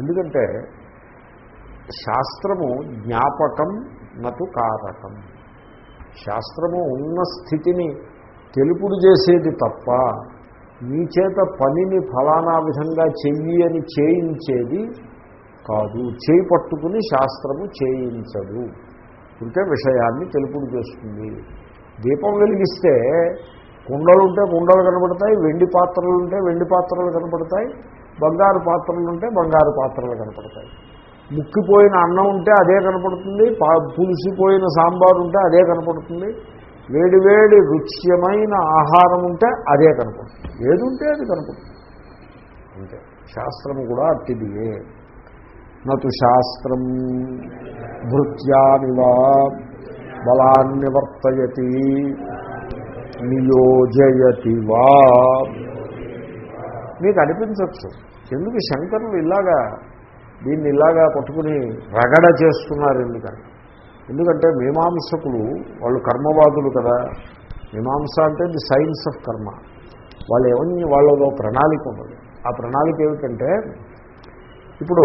ఎందుకంటే శాస్త్రము జ్ఞాపకం నటు కారకం. శాస్త్రము ఉన్న స్థితిని తెలుపుడు చేసేది తప్ప మీ చేత పనిని ఫలానా విధంగా చెయ్యి అని చేయించేది కాదు. చేయి పట్టుకుని శాస్త్రము చేయించదు. ఉంటే విషయాన్ని తెలుపుడు చేస్తుంది. దీపం వెలిగిస్తే కుండలుంటే కుండలు కనబడతాయి వెండి పాత్రలు ఉంటే వెండి పాత్రలు కనపడతాయి బంగారు పాత్రలు ఉంటే బంగారు పాత్రలు కనపడతాయి. ముక్కిపోయిన అన్నం ఉంటే అదే కనపడుతుంది పులిసిపోయిన సాంబారు ఉంటే అదే కనపడుతుంది వేడివేడి రుచ్యమైన ఆహారం ఉంటే అదే కనపడుతుంది. ఏది ఉంటే అది కనపడుతుంది. అంతే. శాస్త్రం కూడా అట్టిదియే. నటు శాస్త్రం భృత్యానివా బలాన్ని వర్తయతి నియోజయతి వా. మీకు అనిపించవచ్చు ఎందుకు శంకరులు ఇలాగా దీన్ని ఇలాగా పట్టుకుని రగడ చేస్తున్నారు ఎందుకని? ఎందుకంటే మీమాంసకులు వాళ్ళు కర్మవాదులు కదా. మీమాంస అంటే ది సైన్స్ ఆఫ్ కర్మ. వాళ్ళు ఏమని వాళ్ళలో ప్రణాళిక ఉన్నది. ఆ ప్రణాళిక ఏమిటంటే ఇప్పుడు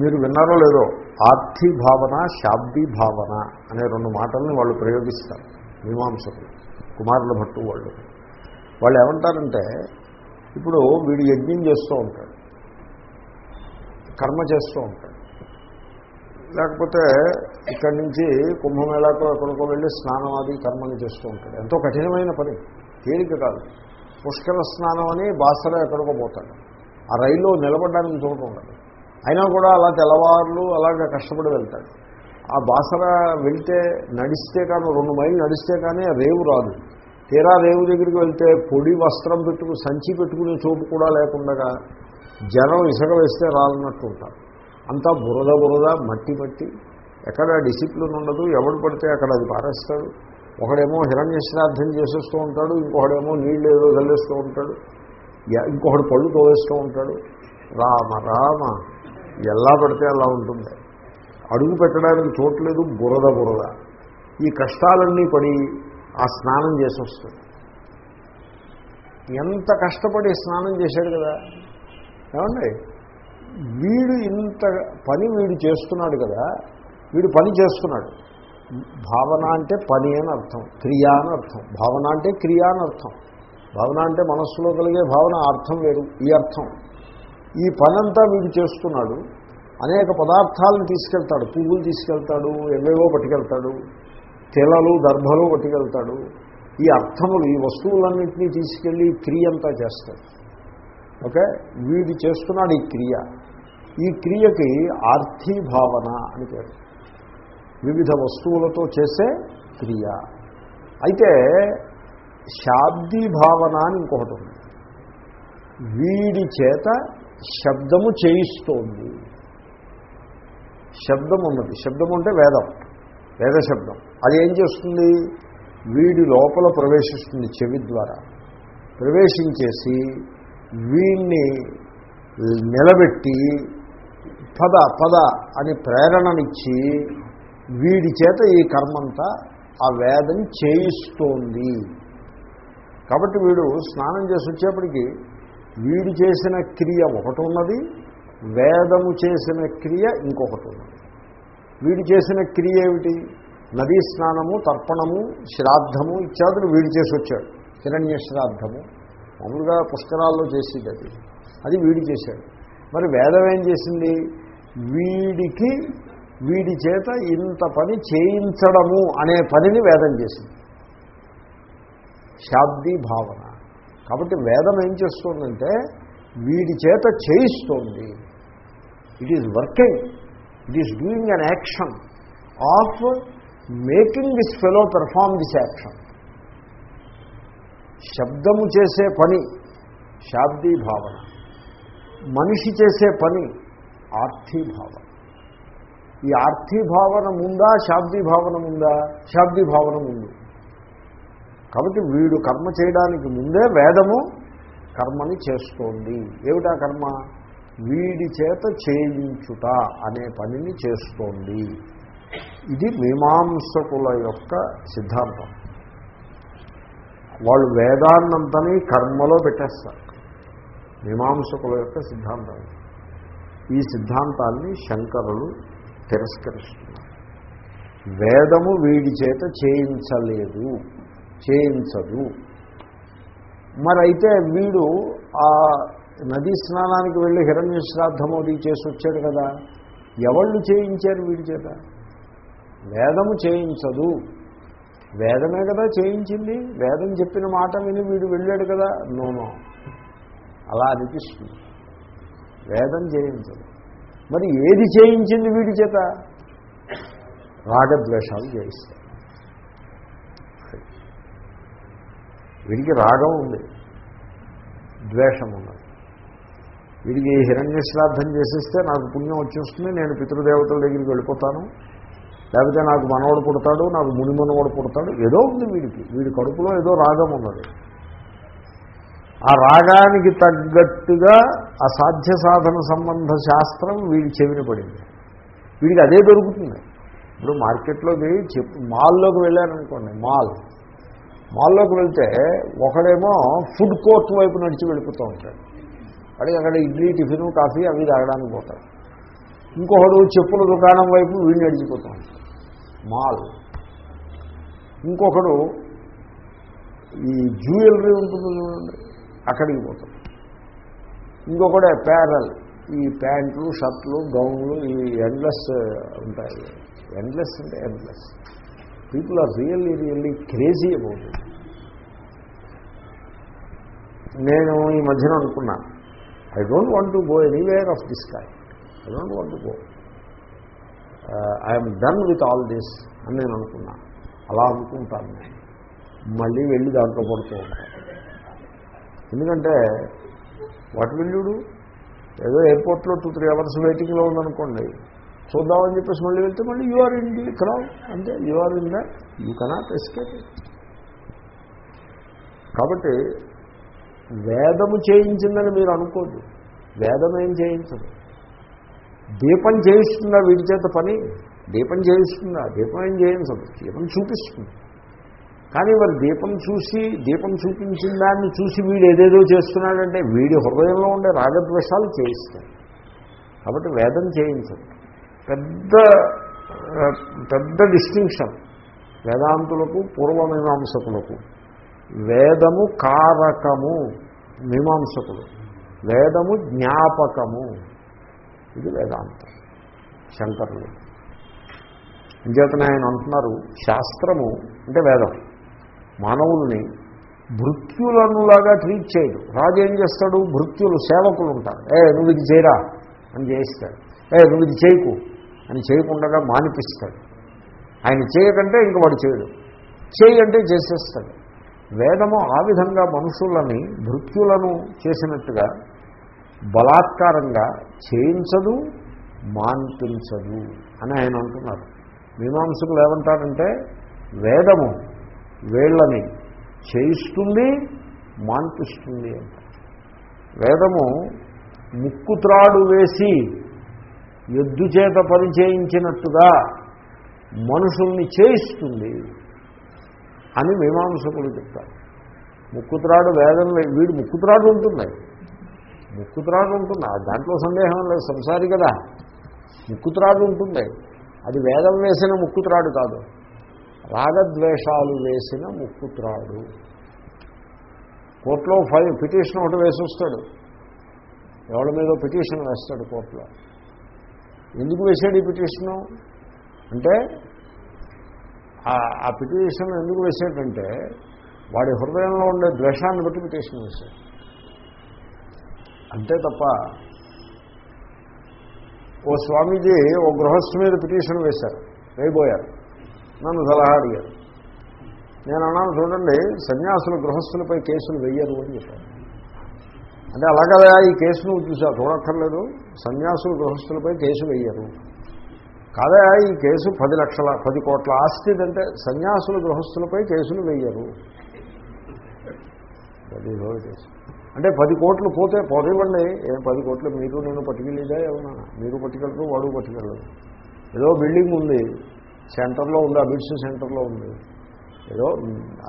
మీరు విన్నారో లేదో ఆర్థి భావన శాబ్ది భావన అనే రెండు మాటల్ని వాళ్ళు ప్రయోగిస్తారు మీమాంసకులు కుమారుల భట్టు వాళ్ళు. వాళ్ళు ఏమంటారంటే ఇప్పుడు వీడు యజ్ఞం చేస్తూ ఉంటాడు. కర్మ చేస్తూ ఉంటాడు. లేకపోతే ఇక్కడి నుంచి కుంభమేళాకు ఎక్కడికో వెళ్ళి స్నానం అది కర్మని చేస్తూ ఉంటాడు. ఎంతో కఠినమైన పని. తేలిక కాదు. పుష్కర స్నానం అని బాసలో ఎక్కడికో పోతాడు. ఆ రైల్లో నిలబడడానికి చూడకుండా అయినా కూడా అలా తెల్లవారులు అలాగే కష్టపడి వెళ్తాడు. ఆ బాసర వెళ్తే నడిస్తే కానీ రెండు మైళ్ళు నడిస్తే కానీ రేవు రాదు. తీరా రేవు దగ్గరికి వెళ్తే పొడి వస్త్రం పెట్టుకు సంచి పెట్టుకునే చోటు కూడా లేకుండా జనం ఇసుక వేస్తే రాలన్నట్టు ఉంటారు. అంతా బురద బురద మట్టి మట్టి. ఎక్కడ డిసిప్లిన్ ఉండదు. ఎవడు పడితే అక్కడ అది పారేస్తాడు. ఒకడేమో హిరణ్య శ్రాద్ధం చేసేస్తూ ఉంటాడు. ఇంకొకడేమో నీళ్ళు ఏదో చల్లేస్తూ ఉంటాడు. ఇంకొకడు పళ్ళు తోవేస్తూ ఉంటాడు. రామ రామ. ఎలా పడితే అలా ఉంటుంది. అడుగు పెట్టడానికి చోట్లేదు బురద బురద. ఈ కష్టాలన్నీ పడి ఆ స్నానం చేసి వస్తుంది ఎంత కష్టపడి స్నానం చేశాడు కదా. ఏమండి? వీడు ఇంత పని వీడు చేస్తున్నాడు కదా. వీడు పని చేస్తున్నాడు. భావన అంటే పని అని అర్థం. క్రియ అని అర్థం. భావన అంటే క్రియ అని అర్థం. భావన అంటే మనస్సులో కలిగే భావన అర్థం వేరు. ఈ అర్థం. ఈ పనంతా వీడు చేస్తున్నాడు. అనేక పదార్థాలను తీసుకెళ్తాడు. పువ్వులు తీసుకెళ్తాడు ఎవేవో పట్టుకెళ్తాడు. తిలలు దర్భలు పట్టుకెళ్తాడు. ఈ అర్థములు ఈ వస్తువులన్నింటినీ తీసుకెళ్ళి క్రియ అంతా చేస్తాడు. ఓకే? వీడు చేస్తున్నాడు ఈ క్రియ. ఈ క్రియకి ఆర్థీ భావన అని పేరు. వివిధ వస్తువులతో చేసే క్రియ. అయితే శాబ్దీ భావన అని ఇంకొకటి ఉంది. వీడి చేత శబ్దము చేయిస్తోంది. శబ్దం ఉన్నది. శబ్దం అంటే వేదం. వేద శబ్దం అది ఏం చేస్తుంది? వీడి లోపల ప్రవేశిస్తుంది చెవి ద్వారా. ప్రవేశించేసి వీణ్ణి నిలబెట్టి పద పద అని ప్రేరణనిచ్చి వీడి చేత ఈ కర్మంతా ఆ వేదం చేయిస్తోంది. కాబట్టి వీడు స్నానం చేసి వచ్చేప్పటికి వీడు చేసిన క్రియ ఒకటి ఉన్నది వేదము చేసిన క్రియ ఇంకొకటి ఉన్నది. వీడు చేసిన క్రియ ఏమిటి? నదీ స్నానము తర్పణము శ్రాద్ధము ఇత్యాదులు వీడు చేసి వచ్చాడు హిరణ్య శ్రాద్ధము. మామూలుగా పుష్కరాల్లో చేసేది అది. అది వీడి చేశాడు. మరి వేదం ఏం చేసింది? వీడికి వీడి చేత ఇంత పని చేయించడము అనే పనిని వేదం చేసింది. శాబ్దీ భావన. కాబట్టి వేదం ఏం చేస్తుందంటే వీడి చేత చేయిస్తోంది. It is working it is doing an action of making this fellow perform this action. శబ్దము చేసే పని శాబ్దీ భావన. మనిషి చేసే పని ఆర్థీ భావన. ఈ ఆర్థీ భావన ముందా శాబ్దీ భావన ముందా? శాబ్దీ భావన ముందు. కాబట్టి వీడు కర్మ చేయడానికి ముందే వేదము కర్మని చేస్తోంది. ఏమిటా కర్మ? వీడి చేత చేయించుట అనే పనిని చేస్తోంది. ఇది మీమాంసకుల యొక్క సిద్ధాంతం. వాళ్ళు వేదాన్నంతని కర్మలో పెట్టేస్తారు. మీమాంసకుల యొక్క సిద్ధాంతం. ఈ సిద్ధాంతాన్ని శంకరులు తిరస్కరిస్తున్నారు. వేదము వీడి చేత చేయించలేదు. చేయించదు. మరైతే వీడు ఆ నదీ స్నానానికి వెళ్ళి హిరణ్య శ్రాద్ధమోది చేసి వచ్చాడు కదా. ఎవళ్ళు చేయించారు వీడి చేత? వేదము చేయించదు. వేదమే కదా చేయించింది. వేదం చెప్పిన మాట విని వీడు వెళ్ళాడు కదా. నోనో అలా అనిపిస్తుంది. వేదం చేయించదు. మరి ఏది చేయించింది వీడి చేత? రాగద్వేషాలు చేయిస్తాయి. వీడికి రాగం ఉంది. ద్వేషం ఉన్నది. వీడికి హిరణ్య శ్రాద్ధం చేసేస్తే నాకు పుణ్యం వచ్చేస్తుంది. నేను పితృదేవతల దగ్గరికి వెళ్ళిపోతాను. లేకపోతే నాకు మనవడు పుడతాడు నాకు ముని మనవడు పుడతాడు ఏదో ఉంది వీడికి. వీడి కడుపులో ఏదో రాగం ఉన్నది. ఆ రాగానికి తగ్గట్టుగా ఆ సాధ్య సాధన సంబంధ శాస్త్రం వీడి చెవిన పడింది. వీడికి అదే దొరుకుతుంది ఇప్పుడు మార్కెట్లోకి చెప్పు మాల్లోకి వెళ్ళారనుకోండి మాల్. మాల్లోకి వెళ్తే ఒకడేమో ఫుడ్ కోర్ట్ వైపు నడిచి వెళ్ళిపోతూ ఉంటాడు. అడిగి అక్కడ ఇడ్లీ టిఫిన్ కాఫీ అవి తాగడానికి పోతాడు. ఇంకొకడు చెప్పుల దుకాణం వైపు వీడిని నడిచిపోతూ ఉంటాడు. మాల్. ఇంకొకడు ఈ జ్యువెలరీ ఉంటుంది చూడండి అక్కడికి పోతాడు. ఇంకొకడు ప్యారల్ ఈ ప్యాంట్లు షర్ట్లు గౌన్లు ఈ ఎండ్లెస్ ఉంటాయి. ఎండ్లెస్ అంటే endless people are really really crazy about it నేను ఈ మధ్యన అనుకున్నా I don't want to go anywhere of this guy I don't want to go I'm done with all this అని నేను అనుకున్నా. అలా అనుకుంటాను నేను. మళ్ళీ వెళ్ళి దాంట్లో పడుతూ ఉంటాను ఎందుకంటే వాట్ వెళ్ళుడు ఏదో ఎయిర్పోర్ట్లో టూ త్రీ అవర్స్ వెయిటింగ్లో ఉందనుకోండి. చూద్దామని చెప్పేసి మళ్ళీ వెళ్తే మళ్ళీ you are in the crowd అంటే you are in that you cannot escape కాబట్టి వేదము చేయించిందని మీరు అనుకోద్దు. వేదం ఏం చేయించదు. దీపం చేయిస్తుందా వీడి చేత పని దీపం చేయిస్తుందా దీపం ఏం చేయించదు దీపం చూపిస్తుంది. కానీ మరి దీపం చూసి దీపం చూపించిన దాన్ని చూసి వీడు ఏదేదో చేస్తున్నాడంటే వీడి హృదయంలో ఉండే రాగద్వేషాలు చేయిస్తాయి కాబట్టి వేదం చేయించదు. పెద్ద పెద్ద డిస్టింక్షన్ వేదాంతులకు పూర్వమీమాంసకులకు. వేదము కారకము మీమాంసకులు. వేదము జ్ఞాపకము. ఇది వేదాంతం. శంకరులు. ఇంచేతనే ఆయన అంటున్నారు శాస్త్రము అంటే వేదం. మానవుల్ని భృత్యులనులాగా ట్రీట్ చేయడు రాజు ఏం చేస్తాడు? భృత్యులు సేవకులు ఉంటారు. ఏ నువ్వు ఇది చేయరా? అని చేయిస్తాడు. ఏ నువ్వు ఇది చేయకు అని చేయకుండా మానిపిస్తాడు. ఆయన చేయకంటే ఇంక వాడు చేయడు. చేయంటే చేసేస్తాడు. వేదము ఆ విధంగా మనుషులని భృత్యులను చేసినట్టుగా బలాత్కారంగా చేయించదు మాన్పించదు అని ఆయన అంటున్నారు. మీమాంసకులు ఏమంటారంటే వేదము వేళ్ళని చేయిస్తుంది మాన్పిస్తుంది అంట వేదము ముక్కుత్రాడు వేసి ఎద్దు చేత పరిచయించినట్టుగా మనుషుల్ని చేయిస్తుంది అని మీమాంసకులు చెప్తారు. ముక్కుత్రాడు వేదం వీడు ముక్కుత్రాడు ఉంటుంది ముక్కుత్రాడు ఉంటుంది. దాంట్లో సందేహం లేదు సంసారి కదా. ముక్కుత్రాడు ఉంటుంది. అది వేదం వేసిన ముక్కుత్రాడు కాదు. రాగద్వేషాలు వేసిన ముక్కుత్రాడు. కోర్టులో ఫైవ్ పిటిషన్ ఒకటి వేసి వస్తాడు. ఎవరి మీద పిటిషన్ వేస్తాడు కోర్టులో. ఎందుకు వేశాడు ఈ పిటిషను? అంటే ఆ పిటిషన్ ఎందుకు వేసాడంటే వాడి హృదయంలో ఉండే ద్వేషాన్ని బట్టి పిటిషన్ వేశాడు. అంతే తప్ప ఓ స్వామీజీ ఓ గృహస్థు మీద పిటిషన్ వేశారు. వేయబోయారు. నన్ను సలహా అడిగారు. నేను అన్నాను చూడండి సన్యాసులు గృహస్థులపై కేసులు వెయ్యరు అని చెప్పాను అంటే అలాగదా ఈ కేసు నువ్వు చూసా చూడక్కర్లేదు. సన్యాసులు గృహస్థులపై కేసు వెయ్యరు కాదా ఈ కేసు పది లక్షల పది కోట్ల ఆస్తి అంటే సన్యాసులు గృహస్థులపై కేసులు వెయ్యరు పది రోజు కేసు అంటే పది కోట్లు పోతే పోనివ్వండి ఏం పది కోట్లు మీరు నేను పట్టుకెళ్ళేదా ఏమన్నా? మీరు పట్టుకెళ్ళరు వాడు పట్టుకెళ్ళరు. ఏదో బిల్డింగ్ ఉంది సెంటర్లో ఉంది అబిడ్స్ సెంటర్లో ఉంది. ఏదో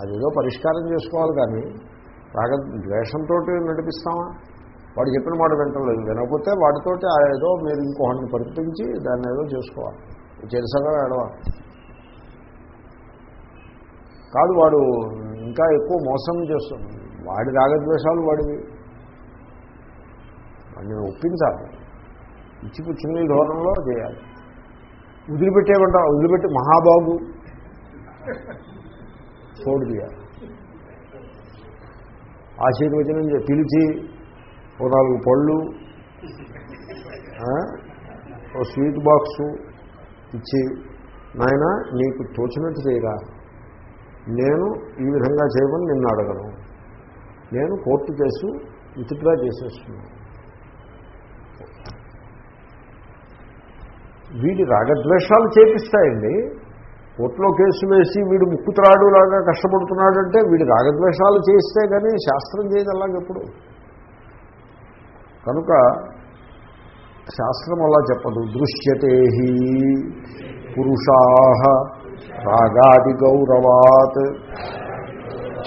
అదేదో పరిష్కారం చేసుకోవాలి కానీ రాగ ద్వేషంతో నడిపిస్తామా? వాడు చెప్పిన మాట వింటలేదు. వినకపోతే వాడితోటి ఆ ఏదో మీరు ఇంకొకరిని పరిపించి దాన్ని ఏదో చేసుకోవాలి. చెరసగా ఏడవాలి కాదు వాడు ఇంకా ఎక్కువ మోసం చేస్తుంది వాడి రాగద్వేషాలు వాడివి. వాడిని ఒప్పించాలి. ఇచ్చిపుచ్చుకునే ధోరణిలో చేయాలి. వదిలిపెట్టేమంట వదిలిపెట్టి మహాబాబు. చోడు తీయాలి ఆశీర్వచనం పిలిచి ఓ నాలుగు పళ్ళు ఓ స్వీట్ బాక్సు ఇచ్చి నాయన నీకు తోచినట్టు చేయరా. నేను ఈ విధంగా చేయమని నిన్ను అడగను. నేను కోర్టు కేసు విత్డ్రా చేసేస్తున్నాను వీడి రాగద్వేషాలు చేపిస్తాయండి. కోర్టులో కేసు వేసి వీడు ముక్కుత్రాడు లాగా కష్టపడుతున్నాడంటే వీడి రాగద్వేషాలు చేస్తే కానీ శాస్త్రం చేయదు అలాగెప్పుడు కనుక శాస్త్రం అలా చెప్పదు. దృశ్యతే పురుషా రాగాది గౌరవాత్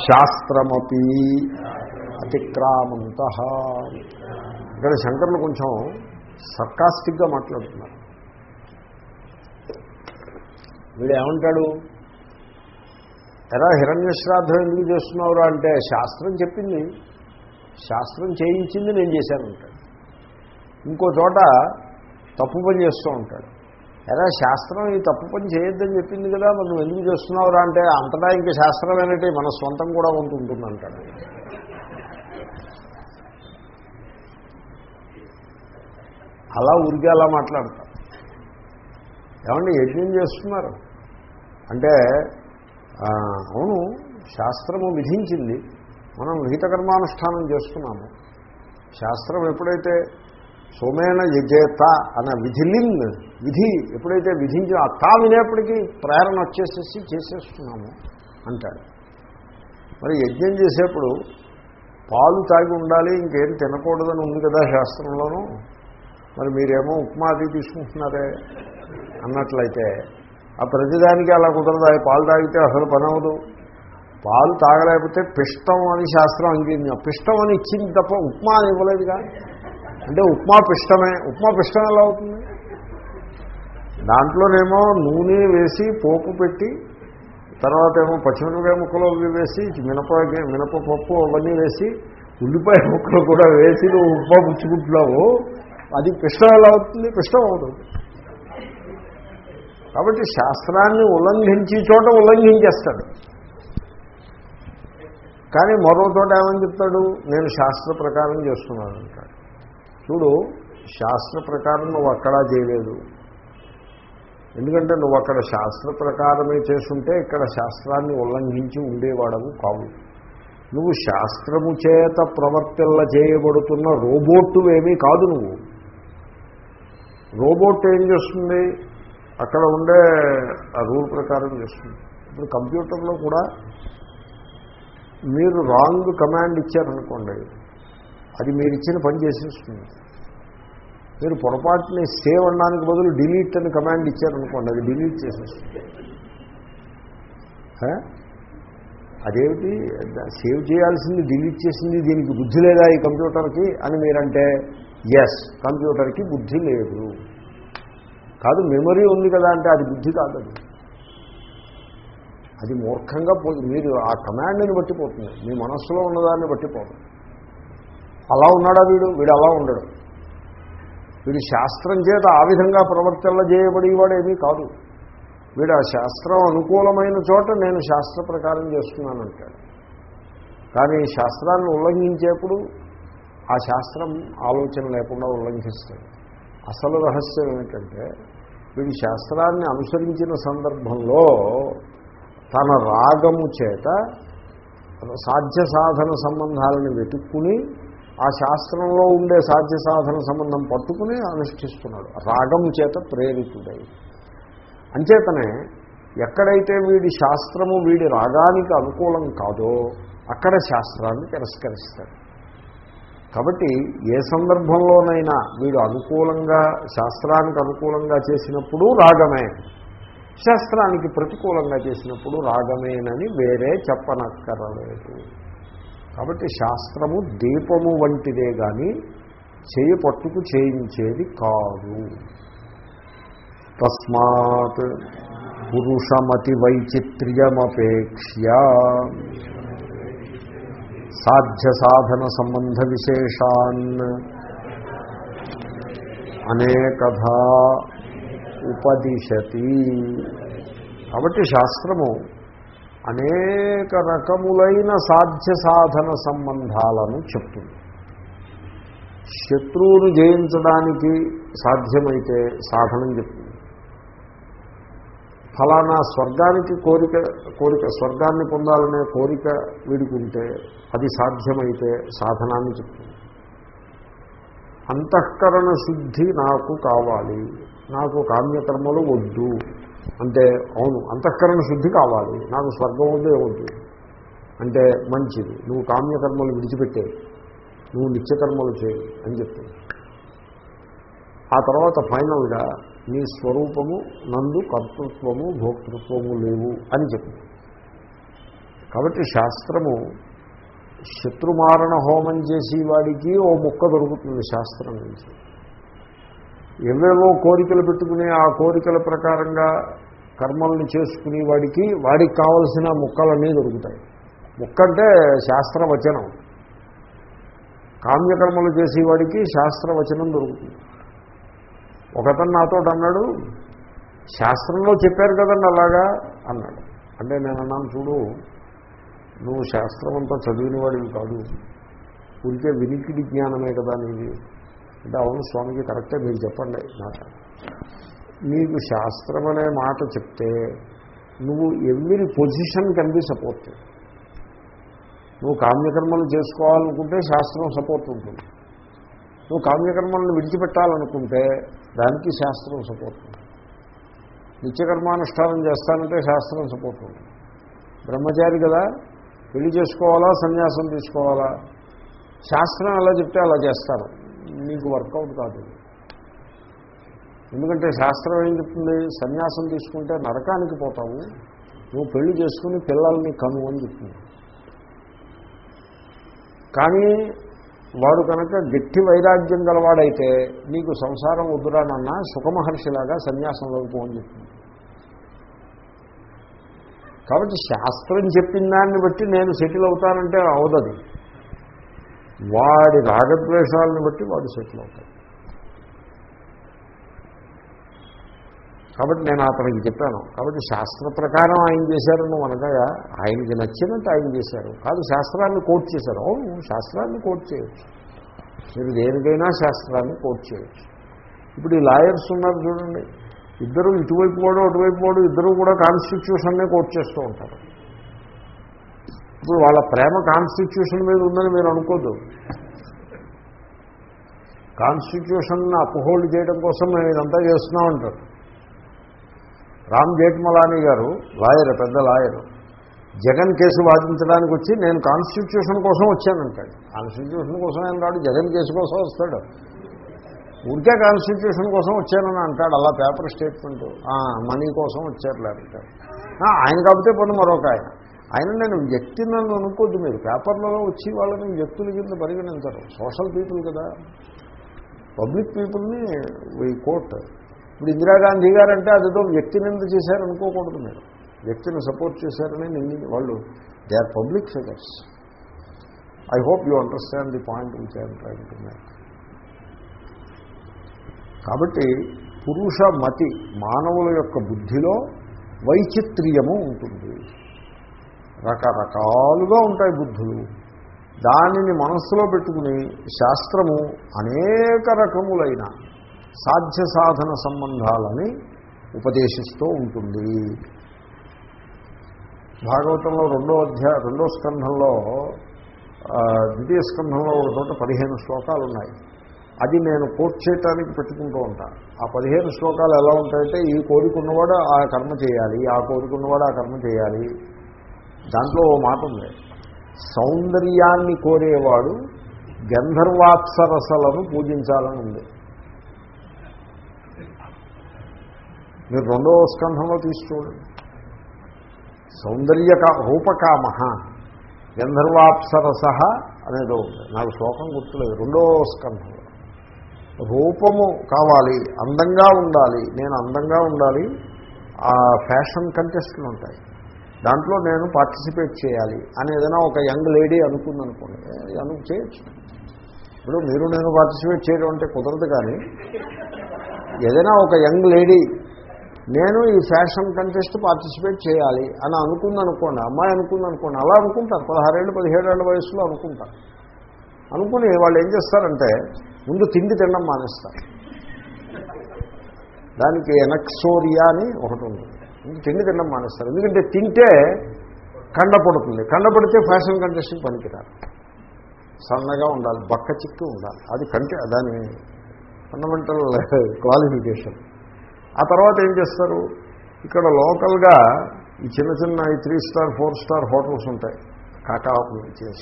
శాస్త్రమపి అతిక్రామంత. ఇక్కడ శంకర్లు కొంచెం సర్కాస్టిక్గా మాట్లాడుతున్నారు. వీడు ఏమంటాడు? ఎరా హిరణ్య శ్రాద్ధం ఎందుకు చేస్తున్నావురా అంటే శాస్త్రం చెప్పింది. శాస్త్రం చేయించింది నేను చేశానంటాడు. ఇంకో చోట తప్పు పని చేస్తూ ఉంటాడు. ఎరా శాస్త్రం ఈ తప్పు పని చేయొద్దని చెప్పింది కదా మనం ఎందుకు చేస్తున్నావురా అంటే అంతటా ఇంకా శాస్త్రం ఏంటంటే మన స్వంతం కూడా ఉంటుంది అంటాడు అలా ఊరికే అలా మాట్లాడతారు. ఏమండి యజ్ఞం చేస్తున్నారు? అంటే అవును శాస్త్రము విధించింది. మనం విహిత కర్మానుష్ఠానం చేస్తున్నాము. శాస్త్రం ఎప్పుడైతే సోమేణ యజేత అన్న విధిలింగ్ విధి ఎప్పుడైతే విధించిన ఆ తా వినేప్పటికీ ప్రేరణ వచ్చేసేసి చేసేస్తున్నాము అంటాడు మరి యజ్ఞం చేసేప్పుడు పాలు తాగి ఉండాలి ఇంకేం తినకూడదని ఉంది కదా శాస్త్రంలోనూ? మరి మీరేమో ఉప్మా అది తీసుకుంటున్నారే అన్నట్లయితే ఆ ప్రతిదానికి అలా కుదరదు. అది పాలు తాగితే అసలు పని అవ్వదు పాలు తాగలేకపోతే పిష్టం అని శాస్త్రం అంగీకరించింది పిష్టం అని ఇచ్చింది తప్ప ఉప్మా అని ఇవ్వలేదుగా. అంటే ఉప్మా పిష్టమే. ఉప్మా పిష్టం ఎలా అవుతుంది? దాంట్లోనేమో నూనె వేసి పోపు పెట్టి తర్వాత ఏమో పచ్చిమిరపకాయ ముక్కలు వేసి మినప మినపపప్పు అవన్నీ వేసి ఉల్లిపాయ ముక్కలు కూడా వేసి నువ్వు ఉప్మా పుచ్చుకుంటున్నావు. అది పిష్టం ఎలా అవుతుంది? పిష్టం అవుతుంది కాబట్టి శాస్త్రాన్ని ఉల్లంఘించి చోట ఉల్లంఘించేస్తాడు. కానీ మరో చోట ఏమని చెప్తాడు? నేను శాస్త్ర ప్రకారం చేస్తున్నాను అంటాడు. చూడు శాస్త్ర ప్రకారం నువ్వు అక్కడా చేయలేదు. ఎందుకంటే నువ్వు అక్కడ శాస్త్ర ప్రకారమే చేస్తుంటే ఇక్కడ శాస్త్రాన్ని ఉల్లంఘించి ఉండేవాడవు కావు. నువ్వు శాస్త్రము చేత ప్రవర్తిల్ల చేయబడుతున్న రోబోట్టువేమీ కాదు నువ్వు. రోబోట్ ఏం చేస్తుంది? అక్కడ ఉండే ఆ రూల్ ప్రకారం చేస్తుంది. ఇప్పుడు కంప్యూటర్లో కూడా మీరు రాంగ్ కమాండ్ ఇచ్చారనుకోండి అది మీరు ఇచ్చిన పని చేసేస్తుంది. మీరు పొరపాటుని సేవ్ అనడానికి బదులు డిలీట్ అని కమాండ్ ఇచ్చారనుకోండి అది డిలీట్ చేసేస్తుంది. అదేమిటి? సేవ్ చేయాల్సింది డిలీట్ చేసింది దీనికి బుద్ధి లేదా ఈ కంప్యూటర్కి అని మీరంటే ఎస్ కంప్యూటర్కి బుద్ధి లేదు. కాదు మెమరీ ఉంది కదా అంటే అది బుద్ధి కాదు అది. మూర్ఖంగా మీరు ఆ కమాండ్ని బట్టిపోతుంది మీ మనస్సులో ఉన్నదాన్ని బట్టిపోతుంది అలా ఉన్నాడా వీడు? వీడు అలా ఉండడు. వీడు శాస్త్రం చేత ఆ విధంగా ప్రవర్తనలు చేయబడేవాడు ఏమీ కాదు. వీడు ఆ శాస్త్రం అనుకూలమైన చోట నేను శాస్త్ర ప్రకారం చేస్తున్నానంటాడు. కానీ శాస్త్రాన్ని ఉల్లంఘించేప్పుడు ఆ శాస్త్రం ఆలోచన లేకుండా ఉల్లంఘిస్తాడు అసలు రహస్యం ఏమిటంటే వీడి శాస్త్రాన్ని అనుసరించిన సందర్భంలో తన రాగము చేత సాధ్య సాధన సంబంధాలను వెతుక్కుని ఆ శాస్త్రంలో ఉండే సాధ్య సాధన సంబంధం పట్టుకుని అనుష్ఠిస్తున్నాడు. రాగం చేత ప్రేరితుడై. అంచేతనే ఎక్కడైతే వీడి శాస్త్రము వీడి రాగానికి అనుకూలం కాదో అక్కడ శాస్త్రాన్ని తిరస్కరిస్తాడు. కాబట్టి ఏ సందర్భంలోనైనా వీడు అనుకూలంగా శాస్త్రానికి అనుకూలంగా చేసినప్పుడు రాగమే. శాస్త్రానికి ప్రతికూలంగా చేసినప్పుడు రాగమేనని వేరే చెప్పనక్కరలేదు. కాబట్టి శాస్త్రము దీపము వంటిదే కానీ చేయి పట్టుకు చేయించేది కాదు. తస్మాత్ పురుషమతి వైచిత్ర్యమపేక్ష సాధ్య సాధన సంబంధ విశేషాన్ అనేకధా ఉపదిశతి. కాబట్టి శాస్త్రము అనేక రకములైన సాధ్య సాధన సంబంధాలను చెప్తుంది. శత్రువును జయించడానికి సాధ్యమైతే సాధనం చెప్తుంది. ఫలానా స్వర్గానికి కోరిక కోరిక స్వర్గాన్ని పొందాలనే కోరిక వీడుకుంటే అది సాధ్యమైతే సాధనాన్ని చెప్తుంది. అంతఃకరణ శుద్ధి నాకు కావాలి నాకు కామ్యకర్మలు వద్దు అంటే అవును అంతఃకరణ శుద్ధి కావాలి నాకు స్వర్గం వద్దే వద్దు అంటే మంచిది. నువ్వు కామ్యకర్మలు విడిచిపెట్టే నువ్వు నిత్యకర్మలు చేయి అని చెప్తుంది. ఆ తర్వాత ఫైనల్గా నీ స్వరూపము నందు కర్తృత్వము భోక్తృత్వము లేవు అని చెప్పింది కాబట్టి శాస్త్రము శత్రుమారణ హోమం చేసేవాడికి ఓ ముక్క దొరుకుతుంది శాస్త్రం నుంచి. ఎవేవో కోరికలు పెట్టుకుని ఆ కోరికల ప్రకారంగా కర్మల్ని చేసుకునే వాడికి వాడికి కావలసిన ముక్కలన్నీ దొరుకుతాయి. ముక్క అంటే శాస్త్రవచనం. కామ్యకర్మలు చేసేవాడికి శాస్త్రవచనం దొరుకుతుంది. ఒకతను నాతో అన్నాడు శాస్త్రంలో చెప్పారు కదండి అలాగా? అన్నాడు. అంటే నేను అన్నాను చూడు నువ్వు శాస్త్రం అంతా చదివిన వాడివి కాదు. ఉంటే వినికిడి జ్ఞానమే కదా నీది. అంటే అవును స్వామికి కరెక్టే మీరు చెప్పండి మాట. నీకు శాస్త్రం అనే మాట చెప్తే నువ్వు every position can be support నువ్వు కామ్యకర్మలు చేసుకోవాలనుకుంటే శాస్త్రం సపోర్ట్ ఉంటుంది. నువ్వు కామ్యకర్మలను విడిచిపెట్టాలనుకుంటే దానికి శాస్త్రం సపోర్ట్ ఉంటుంది నిత్యకర్మానుష్ఠానం చేస్తానంటే శాస్త్రం సపోర్ట్ ఉంటుంది బ్రహ్మచారి కదా పెళ్ళి చేసుకోవాలా సన్యాసం తీసుకోవాలా? శాస్త్రం ఎలా చెప్తే అలా చేస్తారు. నీకు వర్కౌట్ కాదు. ఎందుకంటే శాస్త్రం ఏం చెప్తుంది? సన్యాసం తీసుకుంటే నరకానికి పోతావు. నువ్వు పెళ్ళి చేసుకుని పిల్లల్ని కను అని చెప్తుంది. కానీ వాడు కనుక గట్టి వైరాగ్యం గలవాడైతే నీకు సంసారం వద్దురానన్నా సుఖమహర్షిలాగా సన్యాసంలోకి పోని చెప్తుంది కాబట్టి శాస్త్రం చెప్పిన దాన్ని బట్టి నేను సెటిల్ అవుతానంటే అవదది. వాడి రాగద్వేషాలను బట్టి వాడు సెటిల్ అవుతాడు. కాబట్టి నేను అతనికి చెప్పాను. కాబట్టి శాస్త్ర ప్రకారం ఆయన చేశారు నువ్వు అనగా ఆయనకి నచ్చినట్టు ఆయన చేశారు. కాదు శాస్త్రాన్ని కోట్ చేశారు. అవును శాస్త్రాన్ని కోట్ చేయొచ్చు. మీరు దేనికైనా శాస్త్రాన్ని కోట్ చేయొచ్చు. ఇప్పుడు ఈ లాయర్స్ ఉన్నారు చూడండి. ఇద్దరు ఇటువైపు పోవడం అటువైపు పోవడం ఇద్దరు కూడా కాన్స్టిట్యూషన్నే కోట్ చేస్తూ ఉంటారు. ఇప్పుడు వాళ్ళ ప్రేమ కాన్స్టిట్యూషన్ మీద ఉందని మీరు అనుకోద్దు. కాన్స్టిట్యూషన్ అప్హోల్డ్ చేయడం కోసం మేము ఇదంతా చేస్తున్నాం అంటారు రామ్ జేఠ్మలానీ గారు లాయర్ పెద్ద లాయరు. జగన్ కేసు వాదించడానికి వచ్చి నేను కాన్స్టిట్యూషన్ కోసం వచ్చానంటాడు. కాన్స్టిట్యూషన్ కోసం ఏం రాడు జగన్ కేసు కోసం వస్తాడు. ఊరికే కాన్స్టిట్యూషన్ కోసం వచ్చానని అంటాడు అలా పేపర్ స్టేట్మెంట్. మనీ కోసం వచ్చారు లేకపోతే ఆయన కాకపోతే పని మరొక ఆయన. ఆయన నేను వ్యక్తి నన్ను అనుకోద్దు మీరు పేపర్లలో వచ్చి వాళ్ళని వ్యక్తుల కింద పరిగణించరు. సోషల్ పీపుల్ కదా. పబ్లిక్ పీపుల్ని ఈ కోర్ట్ ఇప్పుడు ఇందిరాగాంధీ గారంటే అదేదో వ్యక్తి నింద చేశారనుకోకూడదు మీరు. వ్యక్తిని సపోర్ట్ చేశారని నింది వాళ్ళు they are public figures I hope you understand the point which I'm trying to make కాబట్టి పురుష మతి మానవుల యొక్క బుద్ధిలో వైచిత్ర్యము ఉంటుంది. రకరకాలుగా ఉంటాయి బుద్ధులు. దానిని మనస్సులో పెట్టుకుని శాస్త్రము అనేక రకములైన సాధ్య సాధన సంబంధాలని ఉపదేశిస్తూ ఉంటుంది. భాగవతంలో రెండో అధ్యాయ రెండో స్కంధంలో ద్వితీయ స్కంధంలో ఒక చోట పదిహేను శ్లోకాలు ఉన్నాయి అది నేను కోట్ చేయటానికి పెట్టుకుంటూ ఉంటాను ఆ పదిహేను శ్లోకాలు ఎలా ఉంటాయంటే ఈ కోరికున్నవాడు ఆ కర్మ చేయాలి ఆ కోరికున్నవాడు ఆ కర్మ చేయాలి. దాంట్లో ఓ మాట ఉంది. సౌందర్యాన్ని కోరేవాడు గంధర్వాప్సరసలను పూజించాలని ఉంది. మీరు రెండవ స్కంధంలో తీసి చూడండి. సౌందర్య రూపకామ గంధర్వాప్సరస అనేదో ఉంది. నాకు శ్లోకం గుర్తులేదు. రెండో స్కంధంలో రూపము కావాలి అందంగా ఉండాలి. నేను అందంగా ఉండాలి. ఆ ఫ్యాషన్ కంటెస్ట్లు ఉంటాయి. దాంట్లో నేను పార్టిసిపేట్ చేయాలి అని ఏదైనా ఒక యంగ్ లేడీ అనుకుందనుకోండి. అను చేయొచ్చు. ఇప్పుడు మీరు నేను పార్టిసిపేట్ చేయడం అంటే కుదరదు కానీ ఏదైనా ఒక యంగ్ లేడీ నేను ఈ ఫ్యాషన్ కంటెస్ట్ పార్టిసిపేట్ చేయాలి అని అనుకుందనుకోండి అమ్మాయి అనుకుందనుకోండి అలా అనుకుంటారు. పదహారేళ్ళు పదిహేడేళ్ళ వయసులో అనుకుంటారు. అనుకుని వాళ్ళు ఏం చేస్తారంటే ముందు తిండి తినడం మానేస్తారు. దానికి ఎనక్సోరియా అని ఒకటి ఉంది. ముందు తిండి తినడం మానేస్తారు. ఎందుకంటే తింటే కండ పడుతుంది. కండ పడితే ఫ్యాషన్ కంటెస్ట్కి పనికిరారు. సన్నగా ఉండాలి బక్క చిక్కు ఉండాలి. అది కంటే దాని ఫండమెంటల్ క్వాలిఫికేషన్ ఆ తర్వాత ఏం చేస్తారు? ఇక్కడ లోకల్గా ఈ చిన్న చిన్న ఈ three star four star hotels ఉంటాయి. కాకా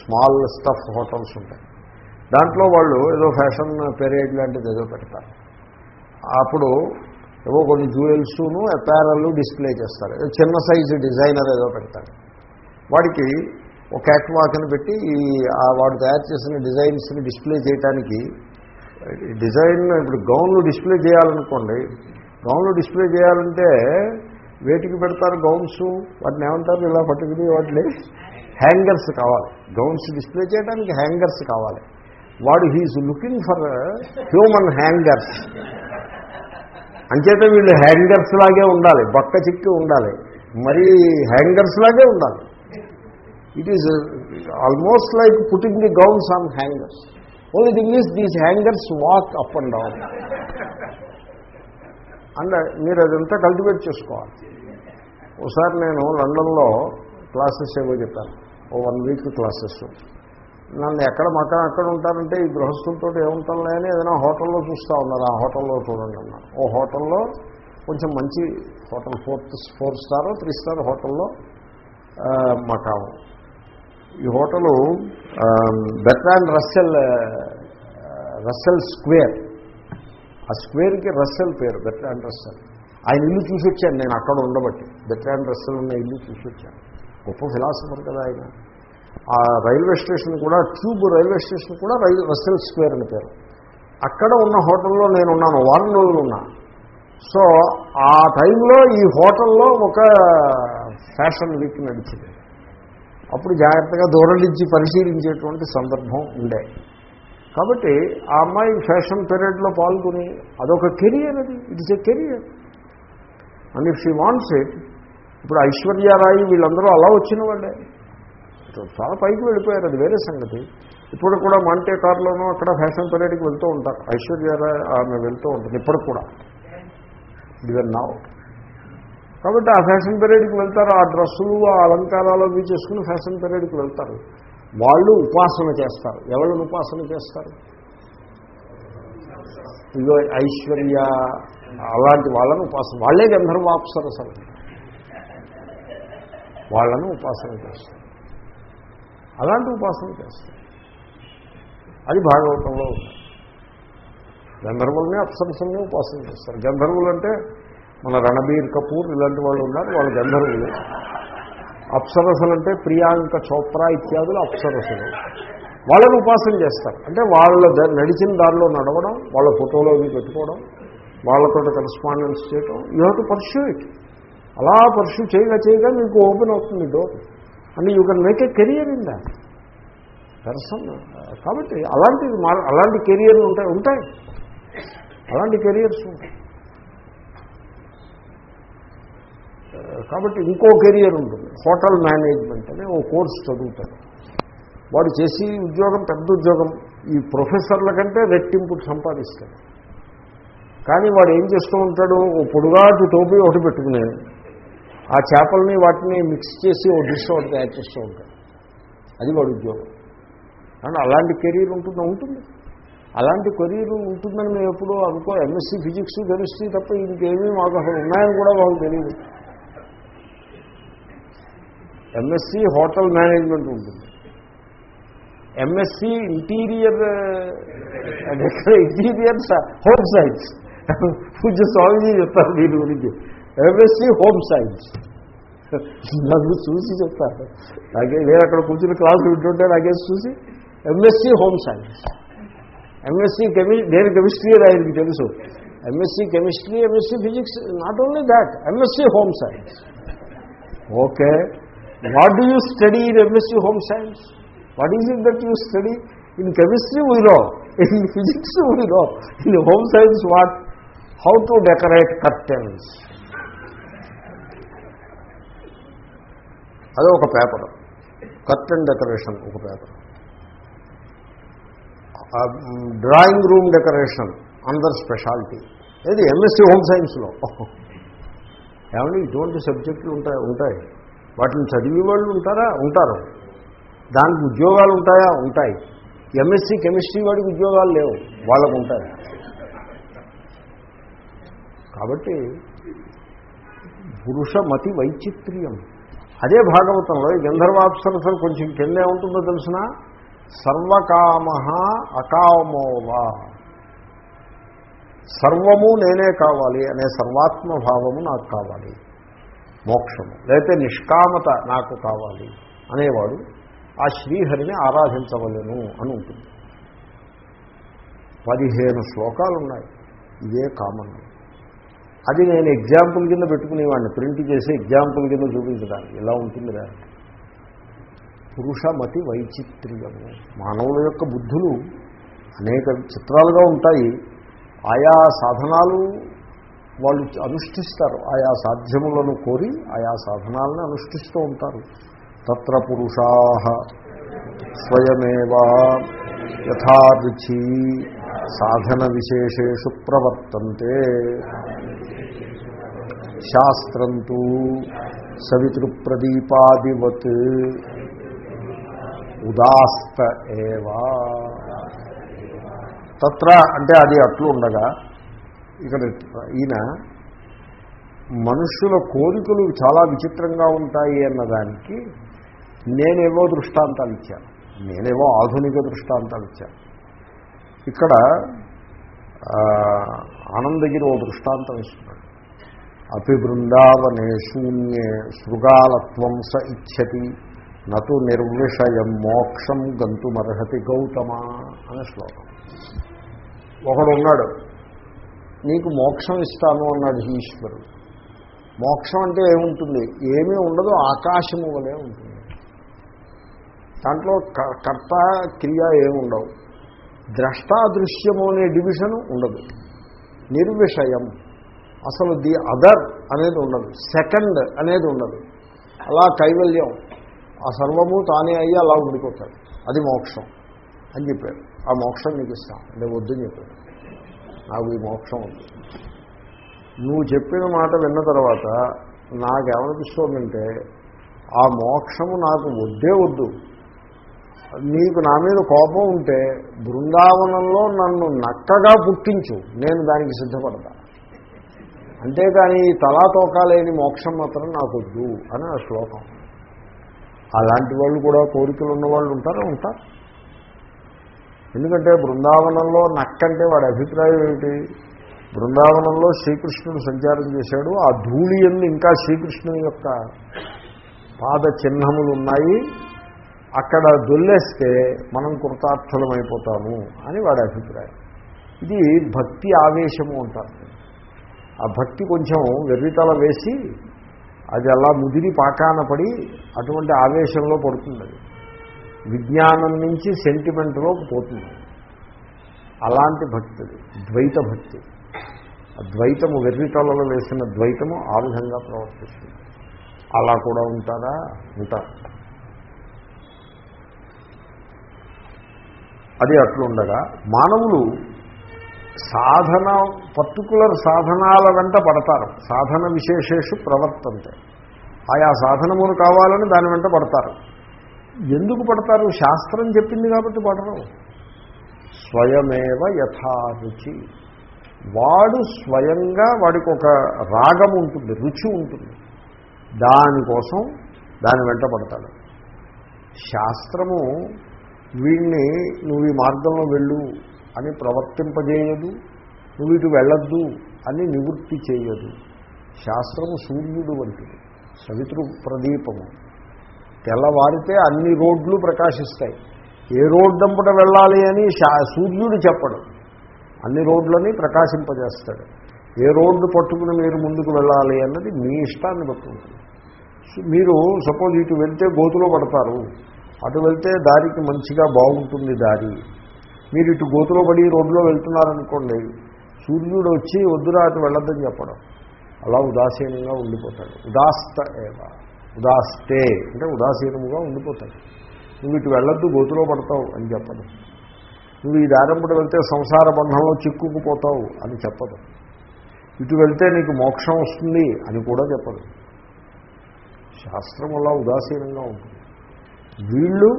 స్మాల్ స్టఫ్ హోటల్స్ ఉంటాయి. దాంట్లో వాళ్ళు ఏదో ఫ్యాషన్ పెరేడ్ లాంటిది ఏదో పెడతారు. అప్పుడు ఏవో కొన్ని జ్యువెల్స్ను అపారల్ డిస్ప్లే చేస్తారు. ఏదో చిన్న సైజు డిజైనర్ ఏదో పెడతారు. వాడికి ఒక క్యాట్ వాక్ని పెట్టి ఈ వాడు తయారు చేసిన డిజైన్స్ని డిస్ప్లే చేయడానికి డిజైన్ ఇప్పుడు గౌన్లు డిస్ప్లే చేయాలనుకోండి గౌన్లు డిస్ప్లే చేయాలంటే వేటికి పెడతారు గౌన్స్? వాటిని ఏమంటారు? ఇలా పట్టుకుని వాటిని హ్యాంగర్స్ కావాలి. గౌన్స్ డిస్ప్లే చేయడానికి హ్యాంగర్స్ కావాలి. వాడు he's looking for human hangers. అంచేత వీళ్ళు హ్యాంగర్స్ లాగే ఉండాలి. బక్క చిక్కి ఉండాలి. మరి హ్యాంగర్స్ లాగే ఉండాలి. It is almost like putting the gowns on hangers only thing is these hangers walk up and down and మీరు అదంతా కల్టివేట్ చేసుకోవాలి. ఒకసారి నేను లండన్లో క్లాసెస్ ఏవో చెప్పాను. ఓ వన్ వీక్ క్లాసెస్. నన్ను ఎక్కడ మకాన్ ఎక్కడ ఉంటారంటే ఈ గృహస్థులతో ఏముంటాంలే అని ఏదైనా హోటల్లో చూస్తూ ఉన్నారు. ఆ హోటల్లో చూడండి అన్నారు. ఓ హోటల్లో కొంచెం మంచి hotel fourth four star three star హోటల్లో మకాము ఈ hotel Bertrand Russell Russell Square. ఆ స్క్వేర్కి రస్సెల్ పేరు బెట్రాన్ రస్సెల్. ఆయన ఇల్లు చూసి వచ్చాను నేను అక్కడ ఉండబట్టి. బెట్రాన్ రస్సెల్ ఉన్న ఇల్లు చూసి వచ్చాను గొప్ప ఫిలాసఫర్ కదా ఆయన. ఆ రైల్వే స్టేషన్ కూడా ట్యూబ్ రైల్వే స్టేషన్ కూడా రైల్ రస్సెల్ స్క్వేర్ అని పేరు. అక్కడ ఉన్న హోటల్లో నేను ఉన్నాను వారం రోజులు ఉన్నా. సో ఆ టైంలో ఈ హోటల్లో ఒక ఫ్యాషన్ వీక్ నడిచింది. అప్పుడు జాగ్రత్తగా దూరం నుంచి పరిశీలించేటువంటి సందర్భం ఉండే. కాబట్టి ఆ అమ్మాయి ఫ్యాషన్ పీరియడ్లో పాల్గొని అదొక కెరియర్ అది. It's a career and if she wants it ఇప్పుడు ఐశ్వర్యారాయి వీళ్ళందరూ అలా వచ్చిన వాళ్ళే. చాలా పైకి వెళ్ళిపోయారు. అది వేరే సంగతి. ఇప్పుడు కూడా మాంటే కార్లోనూ అక్కడ ఫ్యాషన్ పీరియడ్కి వెళ్తూ ఉంటారు. ఐశ్వర్యారాయ్ ఆమె వెళ్తూ ఉంటుంది. ఇప్పుడు కూడా. ఇవన్ నా కాబట్టి ఆ ఫ్యాషన్ పీరియడ్కి వెళ్తారు. ఆ డ్రెస్సులు ఆ అలంకారాలు అవి చేసుకుని ఫ్యాషన్ పీరియడ్కి వెళ్తారు. వాళ్ళు ఉపాసన చేస్తారు. ఎవరిని ఉపాసన చేస్తారు? ఇదో ఐశ్వర్య అలాంటి వాళ్ళని ఉపాసన వాళ్ళే గంధర్వాప్సరు అసలు వాళ్ళను ఉపాసన చేస్తారు. అలాంటి ఉపాసన చేస్తారు. అది భాగవతంలో ఉంది. గంధర్వుల్ని అప్సరసల్ని ఉపాసన చేస్తారు. గంధర్వులు అంటే మన రణబీర్ కపూర్ ఇలాంటి వాళ్ళు ఉన్నారు. వాళ్ళు గంధర్వులు. అప్సరసలు అంటే ప్రియాంక చోప్రా ఇత్యాదులు అప్సరసలు. వాళ్ళని ఉపాసన చేస్తారు. అంటే వాళ్ళ నడిచిన దారిలో నడవడం వాళ్ళ ఫోటోలో అవి పెట్టుకోవడం వాళ్ళతో కరస్పాండెన్స్ చేయడం you have to pursue it అలా పర్ష్యూ చేయగా చేయగా మీకు ఓపెన్ అవుతుంది door and you can make a career in that person కాబట్టి అలాంటి అలాంటి కెరియర్లు ఉంటాయి ఉంటాయి. అలాంటి కెరియర్స్ ఉంటాయి. కాబట్టి ఇంకో కెరియర్ ఉంటుంది. హోటల్ మేనేజ్మెంట్ అనే ఓ కోర్స్ చదువుతాడు. వాడు చేసి ఉద్యోగం పెద్ద ఉద్యోగం ఈ ప్రొఫెసర్ల కంటే రెట్టింపు సంపాదిస్తాడు. కానీ వాడు ఏం చేస్తూ ఉంటాడు? ఓ పొడుగాటు టోపీ ఒకటి పెట్టుకుని ఆ చేపల్ని వాటిని మిక్స్ చేసి ఓ డిష్ ఒకటి తయారు చేస్తూ ఉంటాడు. అది వాడు ఉద్యోగం. కానీ అలాంటి కెరీర్ ఉంటుందా? ఉంటుంది. అలాంటి కెరీర్ ఉంటుందని మేము ఎప్పుడూ అనుకో ఎంఎస్సీ ఫిజిక్స్ కెమిస్ట్రీ తప్ప ఇంకేమీ మాకు అసలు ఉన్నాయని కూడా వాళ్ళు తెలియదు. ఎంఎస్సీ హోటల్ మేనేజ్మెంట్ ఉంటుంది. MSc interior interior home science పూజ స్వామిజీ చెప్తారు దీని గురించి. ఎంఎస్సీ హోమ్ సైన్స్ నన్ను చూసి చెప్తారు. నాకే నేను అక్కడ కూర్చుని క్లాసు వింటుంటే నాకేసి చూసి MSc home science MSc chem నేను కెమిస్ట్రీ అని ఆయనకి తెలుసు. MSc chemistry MSc physics not only that MSc home science okay what do you study in MSc home science what is it that you study in chemistry we know in physics we know in home science what how to decorate curtains అదే ఒక paper curtain decoration ఒక paper drawing room decoration అందర్ speciality ఏది MSc home సైన్స్లో ఏమంటే ఇటువంటి సబ్జెక్టులు ఉంటాయి ఉంటాయి. వాటిని చదివే వాళ్ళు ఉంటారా? ఉంటారు. దానికి ఉద్యోగాలు ఉంటాయా? ఉంటాయి. ఎంఎస్సీ కెమిస్ట్రీ వాడికి ఉద్యోగాలు లేవు. వాళ్ళకు ఉంటాయి. కాబట్టి పురుష మతి వైచిత్ర్యం. అదే భాగవతంలో గంధర్వాప్సరసలు కొంచెం కింద ఉంటుందో తెలిసిన? సర్వకామ అకామోవా. సర్వము నేనే కావాలి అనే సర్వాత్మ భావము నాకు కావాలి. మోక్షము. లేకపోతే నిష్కామత నాకు కావాలి అనేవాడు ఆ శ్రీహరిని ఆరాధించవలను అని ఉంటుంది. పదిహేను శ్లోకాలు ఉన్నాయి ఇదే కామన్ అది నేను ఎగ్జాంపుల్ కింద పెట్టుకునేవాడిని. ప్రింట్ చేసి ఎగ్జాంపుల్ కింద చూపించడానికి. ఇలా ఉంటుందిరా. పురుషమతి వైచిత్ర్యము. మానవుల యొక్క బుద్ధులు అనేక చిత్రాలుగా ఉంటాయి. ఆయా సాధనాలు వాళ్ళు అనుష్ఠిస్తారు. ఆయా సాధ్యములను కోరి ఆయా సాధనాలను అనుష్ఠిస్తూ ఉంటారు. తత్ర పురుషా స్వయమేవా యథారుచి సాధన విశేషేషు ప్రవర్తంతే. శాస్త్రంతో సవితృప్రదీపాదివత్ ఉదాస్త ఏవా. తత్ర అంటే అది అట్లు ఉండగా ఇక్కడ ఈయన మనుషుల కోరికలు చాలా విచిత్రంగా ఉంటాయి అన్నదానికి నేనేవో దృష్టాంతాలు ఇచ్చాను. నేనేవో ఆధునిక దృష్టాంతాలు ఇచ్చాను. ఇక్కడ ఆనందగిరి ఓ దృష్టాంతం ఇస్తున్నాడు. అపి బృందావనే శూన్యే శృగాలత్వం స ఇచ్చతి నటు నిర్విషయం మోక్షం గంతుమర్హతి గౌతమ అనే శ్లోకం. ఒకడు ఉన్నాడు నీకు మోక్షం ఇస్తాను అన్నాడు ఈశ్వరుడు. మోక్షం అంటే ఏముంటుంది? ఏమీ ఉండదు ఆకాశము వలె ఉంటుంది. దాంట్లో కర్త క్రియ ఏముండవు. ద్రష్టాదృశ్యము అనే డివిజన్ ఉండదు. నిర్విషయం. అసలు ది అదర్ అనేది ఉండదు. సెకండ్ అనేది ఉండదు. అలా కైవల్యం. ఆ సర్వము తానే అయ్యి అలా ఉండిపోతాడు. అది మోక్షం అని చెప్పాడు ఆ మోక్షం నీకు ఇస్తాం అంటే వద్దని చెప్పాడు నాకు ఈ మోక్షం వద్దు నువ్వు చెప్పిన మాట విన్న తర్వాత నాకేమనిపిస్తోందంటే ఆ మోక్షము నాకు వద్దే వద్దు. నీకు నా మీద కోపం ఉంటే బృందావనంలో నన్ను నక్కగా పుట్టించు. నేను దానికి సిద్ధపడతా. అంతేకాని తలా తోకాలేని మోక్షం మాత్రం నాకు వద్దు అని ఆ శ్లోకం. అలాంటి వాళ్ళు కూడా కోరికలు ఉన్న వాళ్ళు ఉంటారా? ఉంటారు. ఎందుకంటే బృందావనంలో నక్కంటే వాడి అభిప్రాయం ఏమిటి? బృందావనంలో శ్రీకృష్ణుడు సంచారం చేశాడు. ఆ ధూళి ఎందు ఇంకా శ్రీకృష్ణుని యొక్క పాద చిహ్నములు ఉన్నాయి. అక్కడ దొల్లేస్తే మనం కృతార్థులమైపోతాము అని వాడి అభిప్రాయం. ఇది భక్తి ఆవేశము అంటారు. ఆ భక్తి కొంచెం వెర్రితల వేసి అది అలా ముదిరి పాకాన పడి అటువంటి ఆవేశంలో పడుతుంది అది విజ్ఞానం నుంచి సెంటిమెంట్లోకి పోతుంది. అలాంటి భక్తి ద్వైత భక్తి. ద్వైతము వెర్రితలలో వేసిన ద్వైతము ఆ విధంగా ప్రవర్తిస్తుంది. అలా కూడా ఉంటారా? ఉంటారు అది అట్లుండగా మానవులు సాధన పర్టికులర్ సాధనాల వెంట పడతారు. సాధన విశేషేషు ప్రవర్తంతే. ఆయా సాధనమును కావాలని దాని వెంట పడతారు. ఎందుకు పడతారు? శాస్త్రం చెప్పింది కాబట్టి పడరు. స్వయమేవ యథారుచి వాడు స్వయంగా వాడికి ఒక రాగం ఉంటుంది రుచి ఉంటుంది. దానికోసం దాని వెంట పడతాడు. శాస్త్రము వీడిని నువ్వు ఈ మార్గంలో వెళ్ళు అని ప్రవర్తింపజేయదు నువ్వు ఇటు వెళ్ళొద్దు అని నివృత్తి చేయదు. శాస్త్రము సూర్యుడు వంటిది సవితృ ప్రదీపము తెల్లవారితే అన్ని రోడ్లు ప్రకాశిస్తాయి. ఏ రోడ్డంపట వెళ్ళాలి అని సూర్యుడు చెప్పడు. అన్ని రోడ్లని ప్రకాశింపజేస్తాడు. ఏ రోడ్డు పట్టుకుని మీరు ముందుకు వెళ్ళాలి అన్నది మీ ఇష్టాన్ని బట్టి ఉంటుంది. మీరు సపోజ్ ఇటు వెళ్తే గోతులో పడతారు. అటు వెళ్తే దారికి మంచిగా బాగుంటుంది దారి. మీరు ఇటు గోతులో పడి రోడ్లో వెళ్తున్నారనుకోండి సూర్యుడు వచ్చి వద్దురా అటు వెళ్ళొద్దని చెప్పడం. అలా ఉదాసీనంగా ఉండిపోతాడు. ఉదాస్త ఏవ. ఉదాస్తే. అంటే ఉదాసీనముగా ఉండిపోతాడు నువ్వు ఇటు వెళ్ళొద్దు గోతులో పడతావు అని చెప్పదు. నువ్వు ఈ దారంపడి వెళ్తే సంసార బంధంలో చిక్కుకుపోతావు అని చెప్పదు. ఇటు వెళ్తే నీకు మోక్షం వస్తుంది అని కూడా చెప్పదు. శాస్త్రం అలా ఉదాసీనంగా ఉంటుంది. వీళ్ళు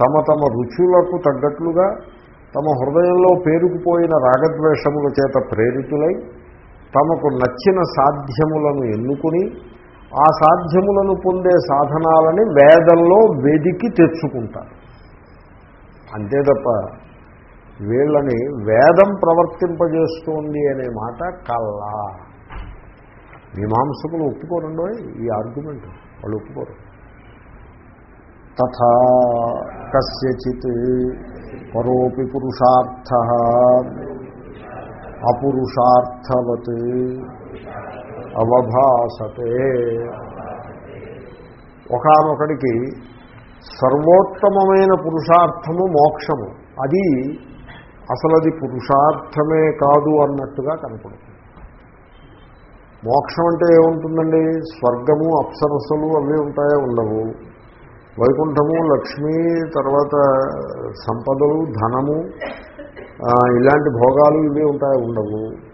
తమ తమ రుచులకు తగ్గట్లుగా తమ హృదయంలో పేరుకుపోయిన రాగద్వేషముల చేత ప్రేరితులై తమకు నచ్చిన సాధ్యములను ఎన్నుకుని ఆ సాధ్యములను పొందే సాధనాలని వేదంలో వెదికి తెచ్చుకుంటారు. అంతే తప్ప వీళ్ళని వేదం ప్రవర్తింపజేస్తోంది అనే మాట కల్లా. మీమాంసకులు ఒప్పుకోరండో ఈ ఆర్గ్యుమెంట్ వాళ్ళు ఒప్పుకోరు. తథా కస్యచిత్ పరోపి పురుషార్థ అపురుషార్థవత్ అవభాసతే. ఒకనొకడికి సర్వోత్తమమైన పురుషార్థము మోక్షము. అది అసలు అది పురుషార్థమే కాదు అన్నట్టుగా కనపడుతుంది. మోక్షం అంటే ఏముంటుందండి? స్వర్గము అప్సరసలు అవి ఉంటాయో? ఉండవు. వైకుంఠము లక్ష్మి తర్వాత సంపదలు ధనము ఇలాంటి భోగాలు ఇవి ఉంటాయో? ఉండవు.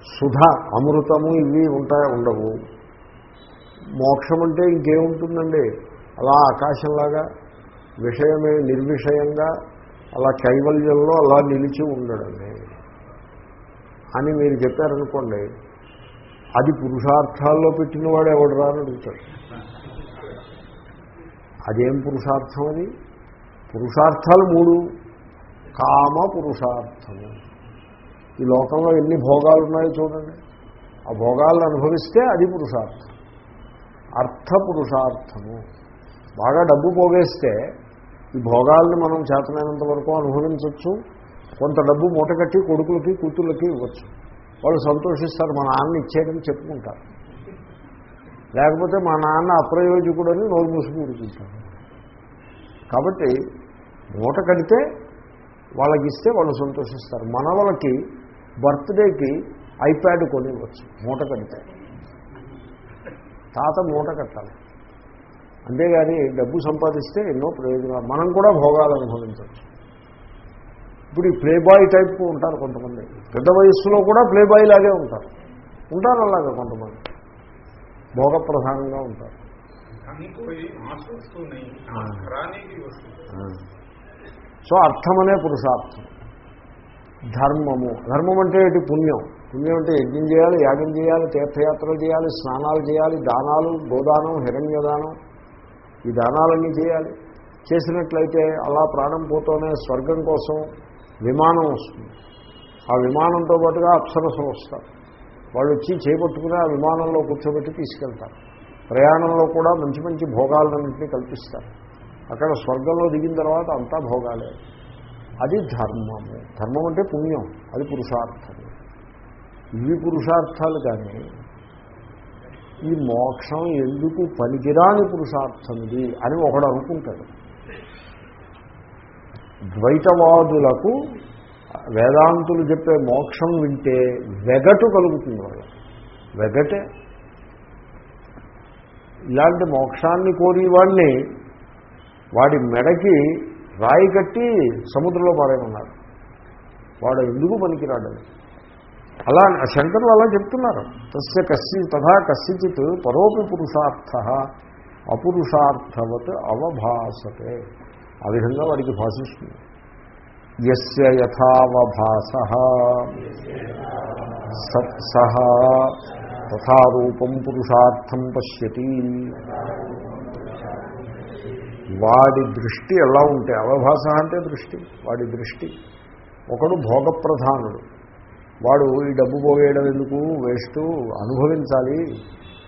సుధ అమృతము ఇవి ఉంటాయి ఉండవు. మోక్షం అంటే ఇంకేముంటుందండి? అలా ఆకాశంలాగా విషయమే నిర్విషయంగా అలా కైవల్యంలో అలా నిలిచి ఉండడమే. అని మీరు చెప్పారనుకోండి అది పురుషార్థాల్లో పెట్టిన వాడు ఎవడు రాని అడుగుతాడు అదేం పురుషార్థం అది? పురుషార్థాలు మూడు. కామ పురుషార్థము. ఈ లోకంలో ఎన్ని భోగాలు ఉన్నాయో చూడండి. ఆ భోగాలను అనుభవిస్తే అది పురుషార్థం. అర్థ పురుషార్థము బాగా డబ్బు పోగేస్తే ఈ భోగాల్ని మనం చేతనైనంత వరకు అనుభవించవచ్చు కొంత డబ్బు మూటగట్టి కొడుకులకి కూతుళ్ళకి ఇవ్వచ్చు. వాళ్ళు సంతోషిస్తారు మా నాన్న ఇచ్చేయడం చెప్పుకుంటారు. లేకపోతే మా నాన్న అప్రయోజకుడు అని నోరు మూసుకు ఉడుకుంటారు కాబట్టి మూట కడితే వాళ్ళకి ఇస్తే వాళ్ళు సంతోషిస్తారు. మన వాళ్ళకి బర్త్డేకి ఐప్యాడ్ కొనివ్వచ్చు మూట కడితే. తాత మూట కట్టాలి. అంతేగాని డబ్బు సంపాదిస్తే ఎన్నో ప్రయోజనాలు. మనం కూడా భోగాలు అనుభవించవచ్చు. ఇప్పుడు ఈ ప్లేబాయ్ టైప్ ఉంటారు కొంతమంది. పెద్ద వయస్సులో కూడా ప్లేబాయ్ లాగే ఉంటారు. ఉంటారు అలాగే కొంతమంది. భోగప్రధానంగా ఉంటారు. సో అర్థమనే పురుషార్థం. ధర్మము. ధర్మం అంటే ఏంటి? పుణ్యం. పుణ్యం అంటే యజ్ఞం చేయాలి యాగం చేయాలి తీర్థయాత్రలు చేయాలి స్నానాలు చేయాలి దానాలు గోదానం హిరణ్యదానం. ఈ దానాలన్నీ చేయాలి. చేసినట్లయితే అలా ప్రాణం పోతూనే స్వర్గం కోసం విమానం వస్తుంది. ఆ విమానంతో పాటుగా అప్సరసలు వస్తారు. వాళ్ళు వచ్చి చేపట్టుకుని ఆ విమానంలో కూర్చోబెట్టి తీసుకెళ్తారు. ప్రయాణంలో కూడా మంచి మంచి భోగాలన్నింటినీ కల్పిస్తారు. అక్కడ స్వర్గంలో దిగిన తర్వాత అంతా భోగాలే. అది ధర్మము. ధర్మం అంటే పుణ్యం అది పురుషార్థం ఇవి పురుషార్థాలు కానీ ఈ మోక్షం ఎందుకు పనికిరాని పురుషార్థం ఇది అని ఒకడు అనుకుంటాడు. ద్వైతవాదులకు వేదాంతులు చెప్పే మోక్షం వింటే వెగటు కలుగుతుంది వాళ్ళు. వెగటే. ఇలాంటి మోక్షాన్ని కోరి వాడిని వాడి మెడకి రాయి కట్టి సముద్రంలో పారేమన్నారు వాడు ఎందుకు పనికిరాడని అలా శంకరులు అలా చెప్తున్నారు. తస్య కస్సి తథా కస్యచిత్ పరోపి పురుషార్థ అపురుషార్థవత్ అవభాసతే. ఆ విధంగా వాడికి భాషిస్తుంది. ఎస్య యథావభాస సత్సహ తథారూపం పురుషార్థం పశ్యతి. వాడి దృష్టి ఎలా ఉంటే అవభాస అంటే దృష్టి వాడి దృష్టి. ఒకడు భోగప్రధానుడు. వాడు ఈ డబ్బు పోగేయడం ఎందుకు? వేస్ట్ అనుభవించాలి.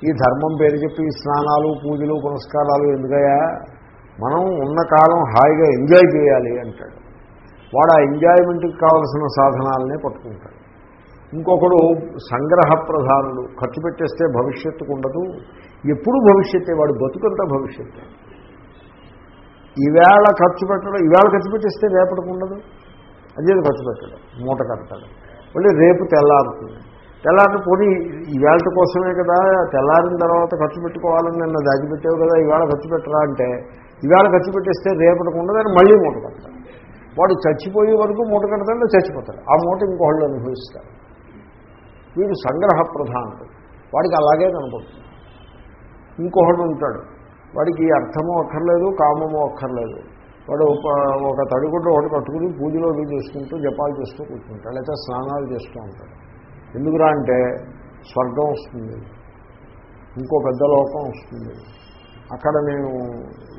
ఈ ధర్మం పేరు చెప్పి స్నానాలు పూజలు పునస్కారాలు ఎందుకయ్యా? మనం ఉన్న కాలం హాయిగా ఎంజాయ్ చేయాలి అంటాడు. వాడు ఆ ఎంజాయ్మెంట్కి కావలసిన సాధనాలనే పట్టుకుంటాడు. ఇంకొకడు సంగ్రహ ప్రధానుడు. ఖర్చు పెట్టేస్తే భవిష్యత్తుకు ఉండదు. ఎప్పుడు భవిష్యత్తే? వాడు బతుకంతా భవిష్యత్తే. ఈవేళ ఖర్చు పెట్టడం ఈవేళ ఖర్చు పెట్టిస్తే రేపటికి ఉండదు. అదేది ఖర్చు పెట్టడం మూట కడతాడు మళ్ళీ రేపు తెల్లారుతుంది. తెల్లారిన పోనీ ఈవేళ కోసమే కదా తెల్లారిన తర్వాత ఖర్చు పెట్టుకోవాలని నిన్న దాచిపెట్టావు కదా ఈవేళ ఖర్చు పెట్టరా అంటే ఈవేళ ఖర్చు పెట్టేస్తే రేపటికి ఉండదని మళ్ళీ మూట కడతాడు. వాడు చచ్చిపోయే వరకు మూట కడతాడు చచ్చిపోతాడు. ఆ మూట ఇంకోళ్ళు అనుభవిస్తారు. వీడు సంగ్రహ ప్రధానుడు వాడికి అలాగే కనపడుతుంది. ఇంకొకడు ఉంటాడు. వాడికి అర్థము అక్కర్లేదు కామము అక్కర్లేదు. వాడు ఒక ఒక తడిగుడ్డ ఒకటి కట్టుకుని పూజలో అవి చేసుకుంటూ జపాలు చేస్తూ కూర్చుంటాడు లేకపోతే స్నానాలు చేస్తూ ఉంటాడు. ఎందుకురా అంటే స్వర్గం వస్తుంది ఇంకో పెద్ద లోకం వస్తుంది. అక్కడ నేను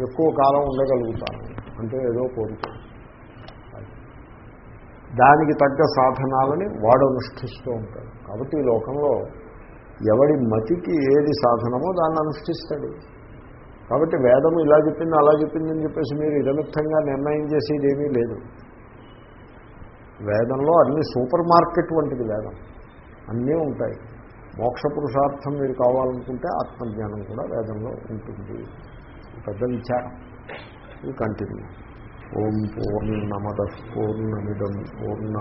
ఎక్కువ కాలం ఉండగలుగుతాను అంటే ఏదో కోరిక దానికి తగ్గ సాధనాలని వాడు అనుష్ఠిస్తూ ఉంటాడు. కాబట్టి ఈ లోకంలో ఎవడి మతికి ఏది సాధనమో దాన్ని అనుష్ఠిస్తాడు. కాబట్టి వేదం ఇలా చెప్పింది అలా చెప్పింది అని చెప్పేసి మీరు ఇదమిత్తంగా నిర్ణయం చేసేది ఏమీ లేదు. వేదంలో అన్ని సూపర్ మార్కెట్ వంటిది వేదం. అన్నీ ఉంటాయి. మోక్ష పురుషార్థం మీరు కావాలనుకుంటే ఆత్మజ్ఞానం కూడా వేదంలో ఉంటుంది. పెద్ద విచారం ఇది కంటిన్యూ. ఓం పూర్ణమద పూర్ణమిదం పూర్ణ